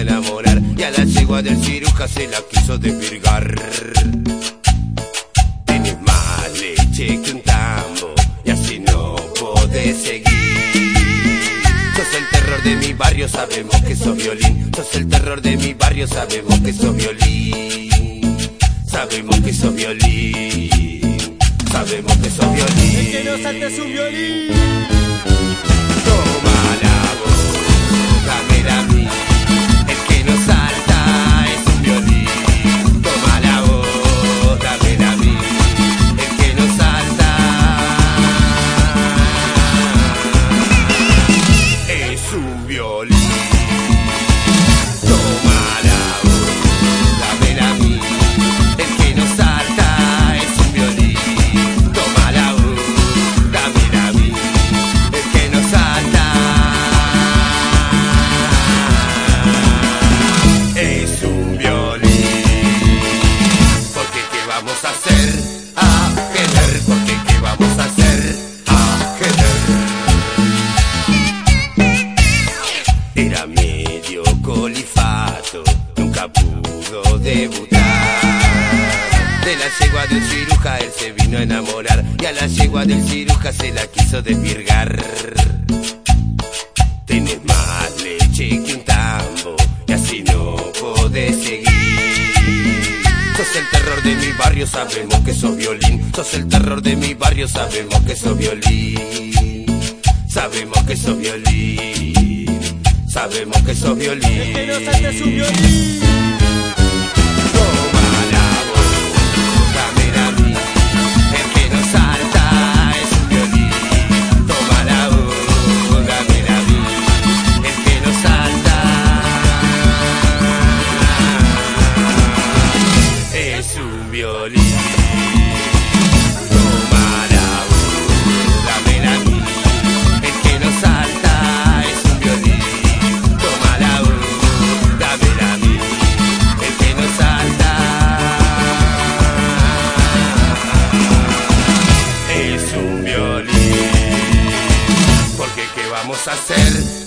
enamorar y a la yegua del ciruja se la quiso desvirgar. Tienes más leche que un tambo y así no podés seguir. Sos el terror de mi barrio, sabemos que sos violín. Sos el terror de mi barrio, sabemos que sos violín. Sabemos que sos violín. Sabemos que sos violín. El que no salta es un violín. Nunca pudo debutar. De la yegua del ciruja él se vino a enamorar y a la yegua del ciruja se la quiso desvirgar. Tienes más leche que un tambo y así no podés seguir. Sos el terror de mi barrio, sabemos que sos violín. Sos el terror de mi barrio, sabemos que sos violín. Sabemos que sos violín. Sabemos que sos violín. Que no un violín. vamos a hacer?